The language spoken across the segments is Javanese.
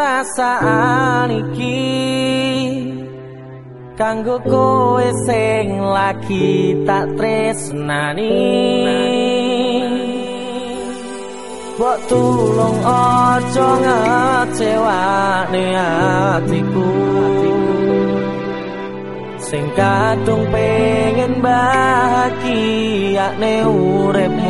perasaan iki. Kanggo kowe sing lagi tak tresnani. Bok tulung ojo ngecewane hatiku Sing kadung pengen bahagia ne urepmu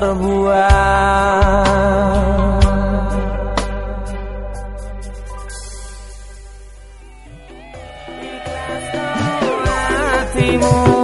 terbuang. Ikhlaskan hatimu.